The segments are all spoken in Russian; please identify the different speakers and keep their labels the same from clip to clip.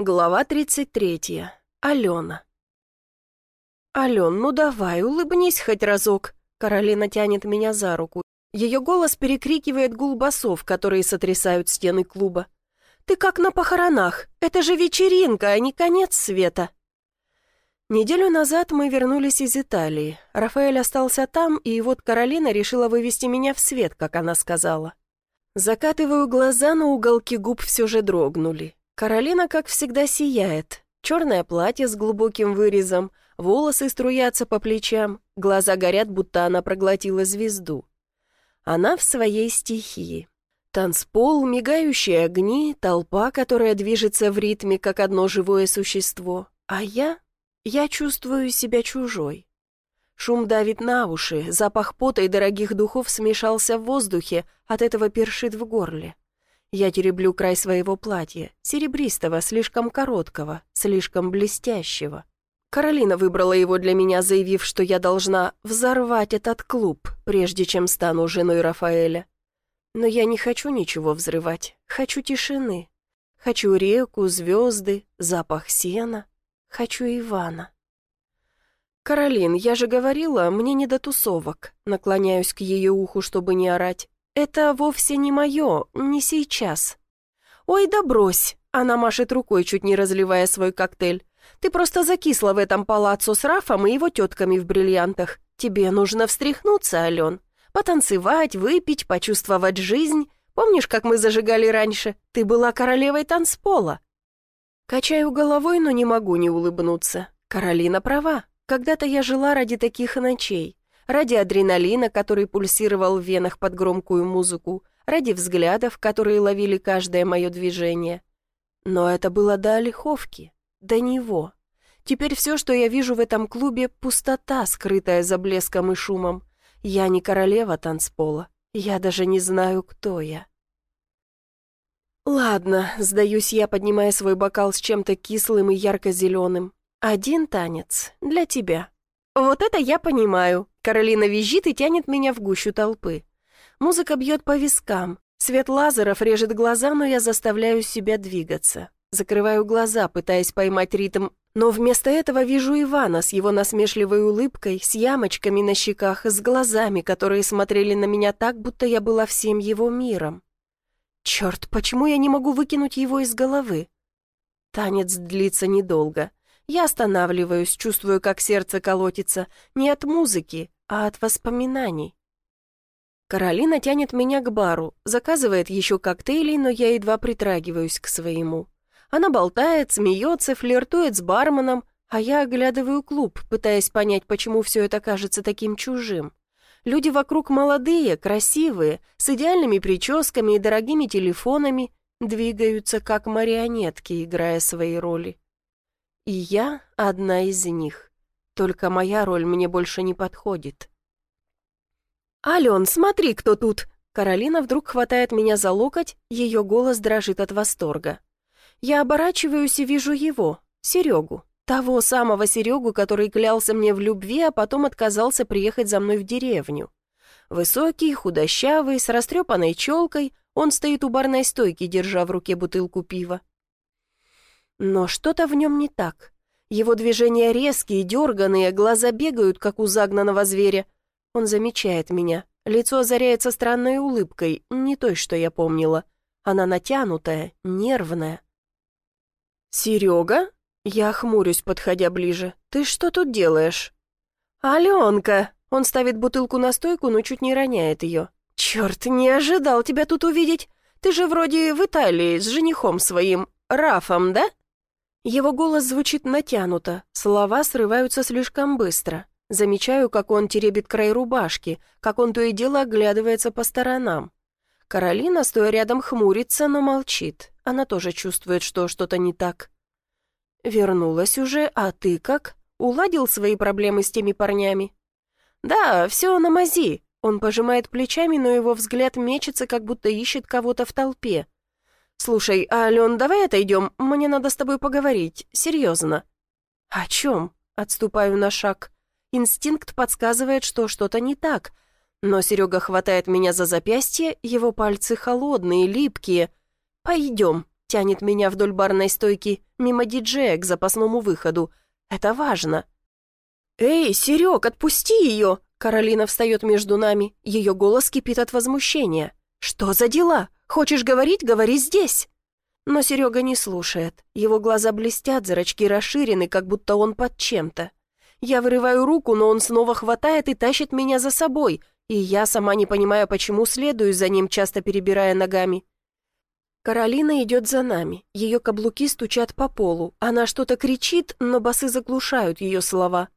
Speaker 1: Глава 33. Алена. «Ален, ну давай, улыбнись хоть разок!» Каролина тянет меня за руку. Ее голос перекрикивает гул басов, которые сотрясают стены клуба. «Ты как на похоронах! Это же вечеринка, а не конец света!» Неделю назад мы вернулись из Италии. Рафаэль остался там, и вот Каролина решила вывести меня в свет, как она сказала. Закатываю глаза, но уголки губ все же дрогнули. Каролина, как всегда, сияет. Черное платье с глубоким вырезом, волосы струятся по плечам, глаза горят, будто она проглотила звезду. Она в своей стихии. Танцпол, мигающие огни, толпа, которая движется в ритме, как одно живое существо. А я? Я чувствую себя чужой. Шум давит на уши, запах пота и дорогих духов смешался в воздухе, от этого першит в горле. Я тереблю край своего платья, серебристого, слишком короткого, слишком блестящего. Каролина выбрала его для меня, заявив, что я должна взорвать этот клуб, прежде чем стану женой Рафаэля. Но я не хочу ничего взрывать, хочу тишины. Хочу реку, звезды, запах сена. Хочу Ивана. «Каролин, я же говорила, мне не до тусовок». Наклоняюсь к ее уху, чтобы не орать. «Это вовсе не мое, не сейчас». «Ой, да брось!» Она машет рукой, чуть не разливая свой коктейль. «Ты просто закисла в этом палаццо с Рафом и его тетками в бриллиантах. Тебе нужно встряхнуться, Ален. Потанцевать, выпить, почувствовать жизнь. Помнишь, как мы зажигали раньше? Ты была королевой танцпола». Качаю головой, но не могу не улыбнуться. Каролина права. Когда-то я жила ради таких ночей ради адреналина, который пульсировал в венах под громкую музыку, ради взглядов, которые ловили каждое мое движение. Но это было до Олеховки, до него. Теперь все, что я вижу в этом клубе, пустота, скрытая за блеском и шумом. Я не королева танцпола, я даже не знаю, кто я. «Ладно», — сдаюсь я, поднимая свой бокал с чем-то кислым и ярко-зеленым. «Один танец для тебя». «Вот это я понимаю», Каролина визжит и тянет меня в гущу толпы. Музыка бьет по вискам. Свет лазеров режет глаза, но я заставляю себя двигаться. Закрываю глаза, пытаясь поймать ритм, но вместо этого вижу Ивана с его насмешливой улыбкой, с ямочками на щеках, с глазами, которые смотрели на меня так, будто я была всем его миром. Черт, почему я не могу выкинуть его из головы? Танец длится недолго. Я останавливаюсь, чувствую, как сердце колотится, не от музыки, а от воспоминаний. Каролина тянет меня к бару, заказывает еще коктейли, но я едва притрагиваюсь к своему. Она болтает, смеется, флиртует с барменом, а я оглядываю клуб, пытаясь понять, почему все это кажется таким чужим. Люди вокруг молодые, красивые, с идеальными прическами и дорогими телефонами, двигаются как марионетки, играя свои роли. И я одна из них. Только моя роль мне больше не подходит. «Ален, смотри, кто тут!» Каролина вдруг хватает меня за локоть, ее голос дрожит от восторга. Я оборачиваюсь и вижу его, Серегу. Того самого Серегу, который клялся мне в любви, а потом отказался приехать за мной в деревню. Высокий, худощавый, с растрепанной челкой, он стоит у барной стойки, держа в руке бутылку пива. Но что-то в нем не так. Его движения резкие, дерганые, глаза бегают, как у загнанного зверя. Он замечает меня. Лицо озаряется странной улыбкой, не той, что я помнила. Она натянутая, нервная. «Серега?» Я хмурюсь, подходя ближе. «Ты что тут делаешь?» «Аленка!» Он ставит бутылку на стойку, но чуть не роняет ее. «Черт, не ожидал тебя тут увидеть. Ты же вроде в Италии с женихом своим, Рафом, да?» Его голос звучит натянуто, слова срываются слишком быстро. Замечаю, как он теребит край рубашки, как он то и дело оглядывается по сторонам. Каролина, стоя рядом, хмурится, но молчит. Она тоже чувствует, что что-то не так. «Вернулась уже, а ты как? Уладил свои проблемы с теми парнями?» «Да, все на мази». Он пожимает плечами, но его взгляд мечется, как будто ищет кого-то в толпе. «Слушай, Ален, давай отойдем, мне надо с тобой поговорить, серьезно». «О чем?» — отступаю на шаг. Инстинкт подсказывает, что что-то не так. Но Серега хватает меня за запястье, его пальцы холодные, липкие. «Пойдем». Тянет меня вдоль барной стойки, мимо диджея к запасному выходу. Это важно. «Эй, Серег, отпусти ее!» Каролина встает между нами, ее голос кипит от возмущения. «Что за дела? Хочешь говорить, говори здесь!» Но Серега не слушает. Его глаза блестят, зрачки расширены, как будто он под чем-то. Я вырываю руку, но он снова хватает и тащит меня за собой, и я сама не понимаю, почему следую за ним, часто перебирая ногами. Каролина идет за нами, ее каблуки стучат по полу, она что-то кричит, но басы заглушают ее слова.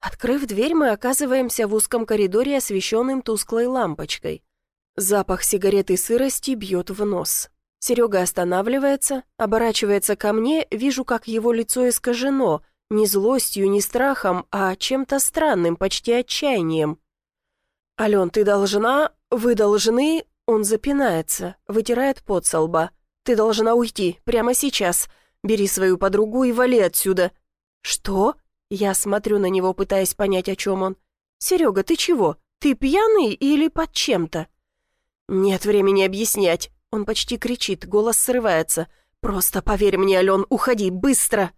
Speaker 1: Открыв дверь, мы оказываемся в узком коридоре, освещенным тусклой лампочкой. Запах сигареты сырости бьет в нос. Серега останавливается, оборачивается ко мне, вижу, как его лицо искажено, не злостью, не страхом, а чем-то странным, почти отчаянием. «Ален, ты должна... Вы должны...» Он запинается, вытирает пот со лба. «Ты должна уйти, прямо сейчас. Бери свою подругу и вали отсюда». «Что?» Я смотрю на него, пытаясь понять, о чем он. «Серега, ты чего? Ты пьяный или под чем-то?» «Нет времени объяснять». Он почти кричит, голос срывается. «Просто поверь мне, Ален, уходи, быстро!»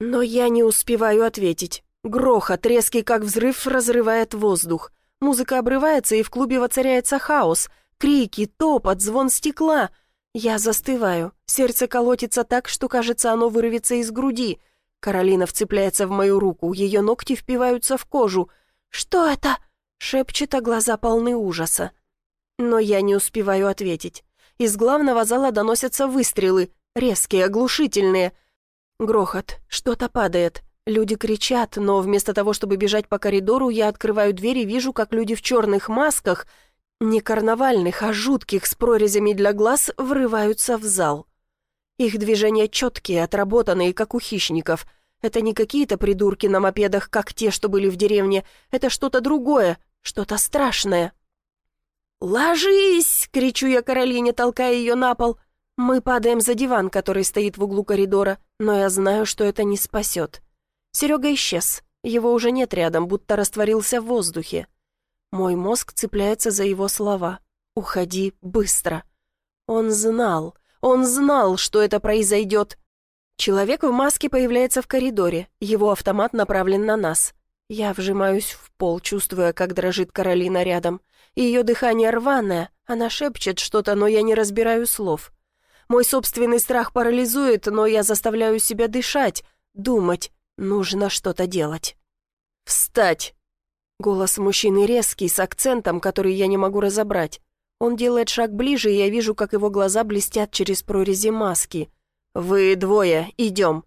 Speaker 1: Но я не успеваю ответить. Грохот, резкий как взрыв, разрывает воздух. Музыка обрывается, и в клубе воцаряется хаос. Крики, топот, звон стекла. Я застываю. Сердце колотится так, что, кажется, оно вырвется из груди. Каролина вцепляется в мою руку, ее ногти впиваются в кожу. «Что это?» — шепчет, а глаза полны ужаса. Но я не успеваю ответить. Из главного зала доносятся выстрелы, резкие, оглушительные. Грохот, что-то падает. Люди кричат, но вместо того, чтобы бежать по коридору, я открываю дверь и вижу, как люди в черных масках, не карнавальных, а жутких, с прорезями для глаз, врываются в зал. Их движения четкие, отработанные, как у хищников. Это не какие-то придурки на мопедах, как те, что были в деревне. Это что-то другое, что-то страшное. «Ложись!» — кричу я Каролине, толкая ее на пол. Мы падаем за диван, который стоит в углу коридора, но я знаю, что это не спасет. Серега исчез. Его уже нет рядом, будто растворился в воздухе. Мой мозг цепляется за его слова. «Уходи быстро». Он знал. Он знал, что это произойдет. Человек в маске появляется в коридоре, его автомат направлен на нас. Я вжимаюсь в пол, чувствуя, как дрожит Каролина рядом. Ее дыхание рваное, она шепчет что-то, но я не разбираю слов. Мой собственный страх парализует, но я заставляю себя дышать, думать, нужно что-то делать. «Встать!» Голос мужчины резкий, с акцентом, который я не могу разобрать. Он делает шаг ближе, и я вижу, как его глаза блестят через прорези маски. «Вы двое, идем».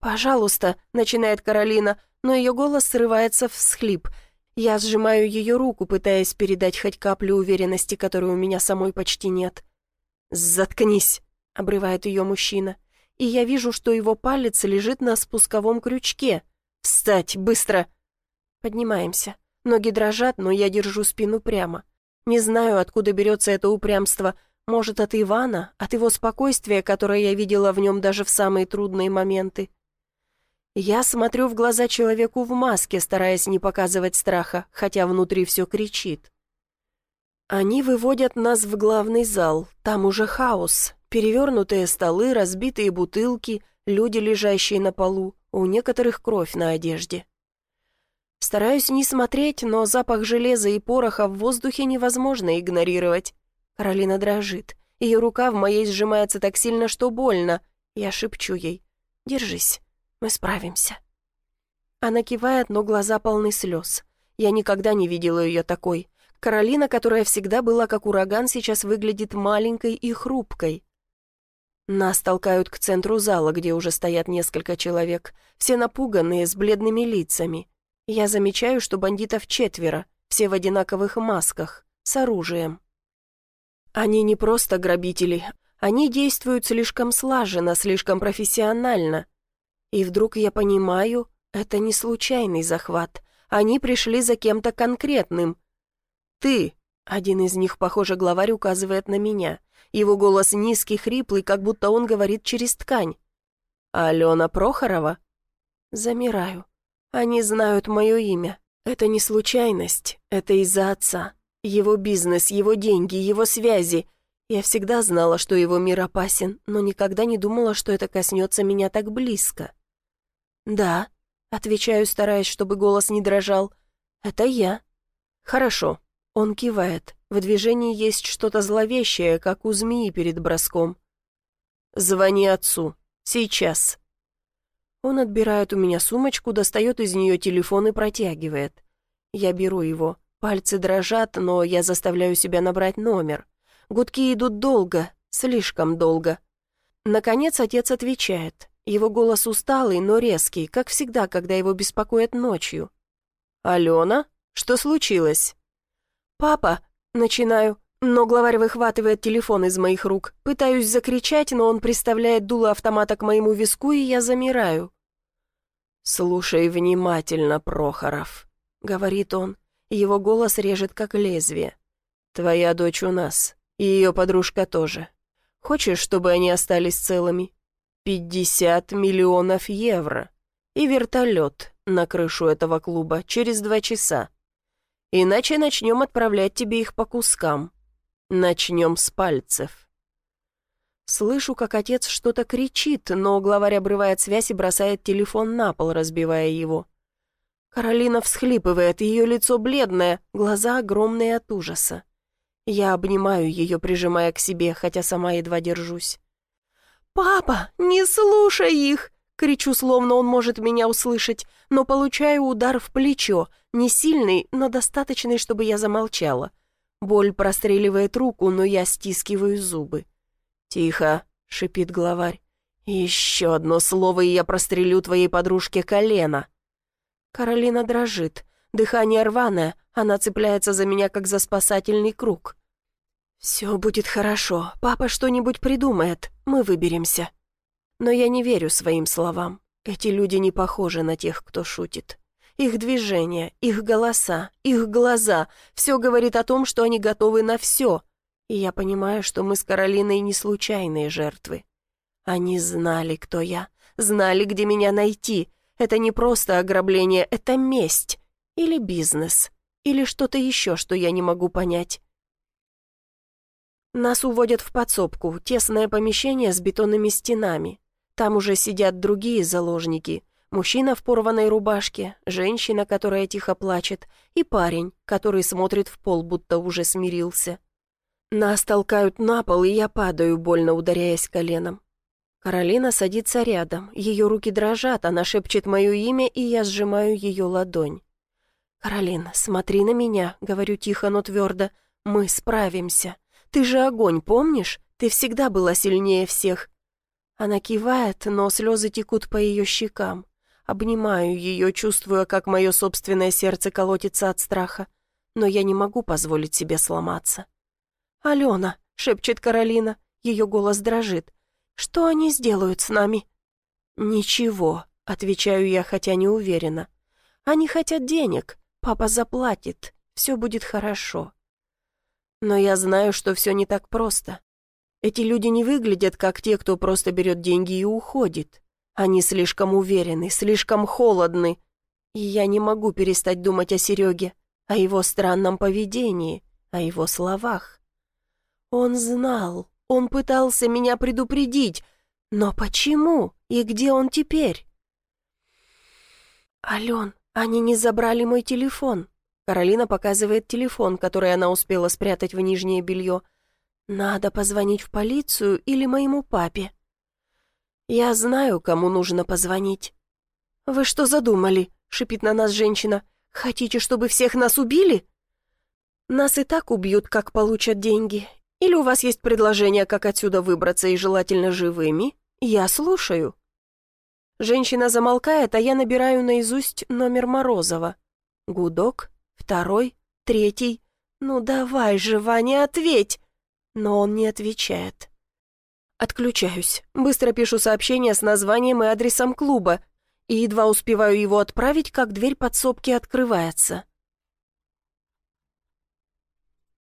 Speaker 1: «Пожалуйста», — начинает Каролина, но ее голос срывается в всхлип. Я сжимаю ее руку, пытаясь передать хоть каплю уверенности, которой у меня самой почти нет. «Заткнись», — обрывает ее мужчина. И я вижу, что его палец лежит на спусковом крючке. «Встать, быстро!» Поднимаемся. Ноги дрожат, но я держу спину прямо. Не знаю, откуда берется это упрямство. Может, от Ивана, от его спокойствия, которое я видела в нем даже в самые трудные моменты. Я смотрю в глаза человеку в маске, стараясь не показывать страха, хотя внутри все кричит. Они выводят нас в главный зал. Там уже хаос. Перевернутые столы, разбитые бутылки, люди, лежащие на полу, у некоторых кровь на одежде. Стараюсь не смотреть, но запах железа и пороха в воздухе невозможно игнорировать. Каролина дрожит. Ее рука в моей сжимается так сильно, что больно. Я шепчу ей. «Держись, мы справимся». Она кивает, но глаза полны слез. Я никогда не видела ее такой. Каролина, которая всегда была как ураган, сейчас выглядит маленькой и хрупкой. Нас толкают к центру зала, где уже стоят несколько человек, все напуганные, с бледными лицами. Я замечаю, что бандитов четверо, все в одинаковых масках, с оружием. Они не просто грабители, они действуют слишком слаженно, слишком профессионально. И вдруг я понимаю, это не случайный захват. Они пришли за кем-то конкретным. «Ты!» — один из них, похоже, главарь указывает на меня. Его голос низкий, хриплый, как будто он говорит через ткань. «Алена Прохорова?» Замираю. Они знают мое имя. Это не случайность, это из-за отца. Его бизнес, его деньги, его связи. Я всегда знала, что его мир опасен, но никогда не думала, что это коснется меня так близко. «Да», — отвечаю, стараясь, чтобы голос не дрожал, — «это я». «Хорошо». Он кивает. В движении есть что-то зловещее, как у змеи перед броском. «Звони отцу. Сейчас». Он отбирает у меня сумочку, достает из нее телефон и протягивает. Я беру его. Пальцы дрожат, но я заставляю себя набрать номер. Гудки идут долго, слишком долго. Наконец отец отвечает. Его голос усталый, но резкий, как всегда, когда его беспокоят ночью. «Алена? Что случилось?» «Папа!» — начинаю, но главарь выхватывает телефон из моих рук. Пытаюсь закричать, но он приставляет дуло автомата к моему виску, и я замираю. «Слушай внимательно, Прохоров», — говорит он. Его голос режет, как лезвие. «Твоя дочь у нас, и ее подружка тоже. Хочешь, чтобы они остались целыми? Пятьдесят миллионов евро. И вертолет на крышу этого клуба через два часа. Иначе начнем отправлять тебе их по кускам. Начнем с пальцев». Слышу, как отец что-то кричит, но главарь обрывает связь и бросает телефон на пол, разбивая его. Каролина всхлипывает, ее лицо бледное, глаза огромные от ужаса. Я обнимаю ее, прижимая к себе, хотя сама едва держусь. «Папа, не слушай их!» Кричу, словно он может меня услышать, но получаю удар в плечо, не сильный, но достаточный, чтобы я замолчала. Боль простреливает руку, но я стискиваю зубы. «Тихо», — шипит главарь. «Еще одно слово, и я прострелю твоей подружке колено». Каролина дрожит. Дыхание рваное, она цепляется за меня, как за спасательный круг. «Все будет хорошо, папа что-нибудь придумает, мы выберемся». Но я не верю своим словам. Эти люди не похожи на тех, кто шутит. Их движения, их голоса, их глаза — все говорит о том, что они готовы на все — и я понимаю, что мы с Каролиной не случайные жертвы. Они знали, кто я, знали, где меня найти. Это не просто ограбление, это месть. Или бизнес. Или что-то еще, что я не могу понять. Нас уводят в подсобку, тесное помещение с бетонными стенами. Там уже сидят другие заложники. Мужчина в порванной рубашке, женщина, которая тихо плачет, и парень, который смотрит в пол, будто уже смирился. Нас толкают на пол, и я падаю, больно ударяясь коленом. Каролина садится рядом, ее руки дрожат, она шепчет мое имя, и я сжимаю ее ладонь. «Каролин, смотри на меня», — говорю тихо, но твердо, — «мы справимся. Ты же огонь, помнишь? Ты всегда была сильнее всех». Она кивает, но слезы текут по ее щекам. Обнимаю ее, чувствуя, как мое собственное сердце колотится от страха. Но я не могу позволить себе сломаться. «Алена», — шепчет Каролина, ее голос дрожит. «Что они сделают с нами?» «Ничего», — отвечаю я, хотя не уверена. «Они хотят денег, папа заплатит, все будет хорошо». Но я знаю, что все не так просто. Эти люди не выглядят, как те, кто просто берет деньги и уходит. Они слишком уверены, слишком холодны. И я не могу перестать думать о Сереге, о его странном поведении, о его словах. Он знал, он пытался меня предупредить. Но почему? И где он теперь? «Ален, они не забрали мой телефон». Каролина показывает телефон, который она успела спрятать в нижнее белье. «Надо позвонить в полицию или моему папе». «Я знаю, кому нужно позвонить». «Вы что задумали?» — шипит на нас женщина. «Хотите, чтобы всех нас убили?» «Нас и так убьют, как получат деньги, или у вас есть предложение, как отсюда выбраться и желательно живыми? Я слушаю». Женщина замолкает, а я набираю наизусть номер Морозова. Гудок, второй, третий. «Ну давай же, Ваня, ответь!» Но он не отвечает. Отключаюсь. Быстро пишу сообщение с названием и адресом клуба, и едва успеваю его отправить, как дверь подсобки открывается.